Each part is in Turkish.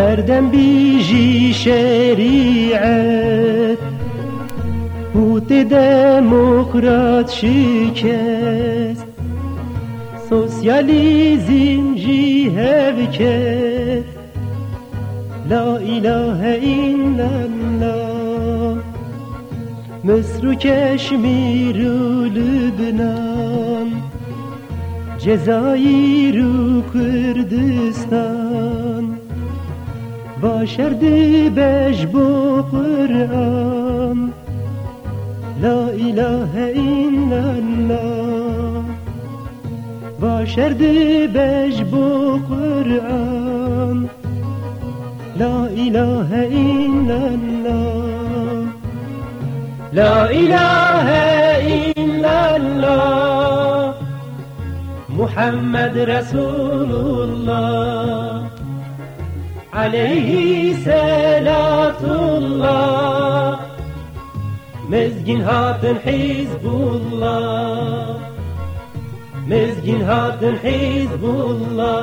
هر دم بیجی شریعت بوت دموکرات شکست سوسیالیزم جی هفکت لا اله الا الله مصر و کشمیر و لبنان جزایر و کردستان باشردی بش بو قرآن لا اله الا الله باشردی بش بو قرآن لا اله الا الله لا اله الا الله محمد رسول الله aleyhi selatullah Mezgin hatın Hizbullah. Mezgin hatın Hizbullah.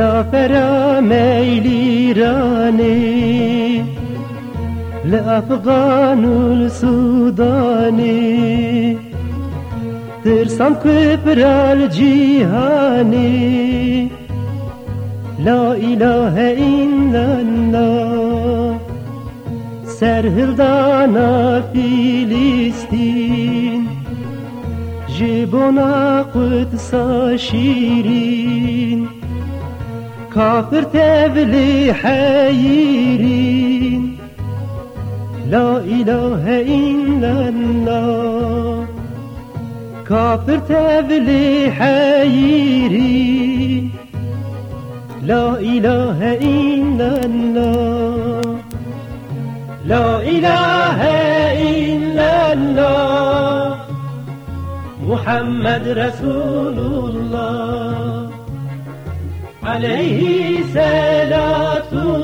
هاتن حزب الله زافر ميليراني لأفغان السوداني ترسم كبر الجيهاني لا إله إلا الله سرهلدانا فلسطين جيبونا قدس شيرين كافر تبلي حيرين لا إله إلا الله كافر تبلي حيرين لا إله إلا الله لا إله إلا الله محمد رسول الله aleyhi selatullah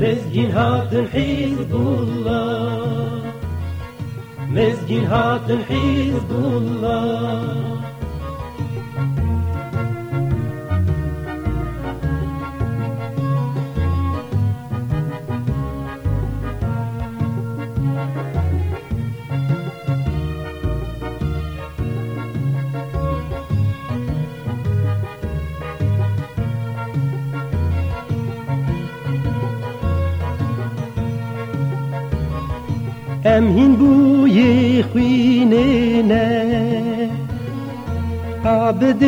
Mezgin hatun Hizbullah. Mezgin hatun Hizbullah. ام هین بوی خوینه نه. عبد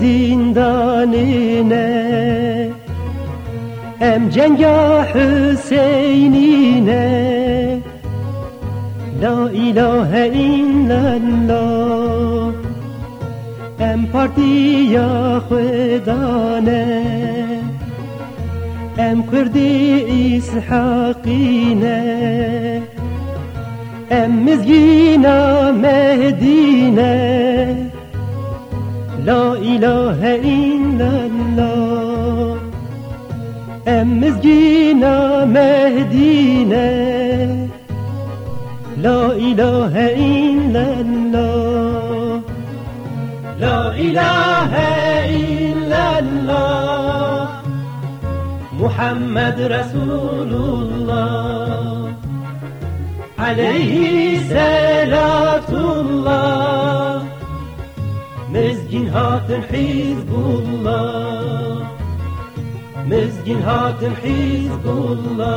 زندانه نه. ام جنگ حسینی نه. لا اله الا الله. ام پارتی خدانه ام کردی اسحاقینه أم مهدينا لا إله إلا الله. أم مهدينا لا إله إلا الله. لا إله إلا الله. محمد رسول الله. aleyhi selatullah Mezgin hatın Hizbullah. Mezgin hatın Hizbullah.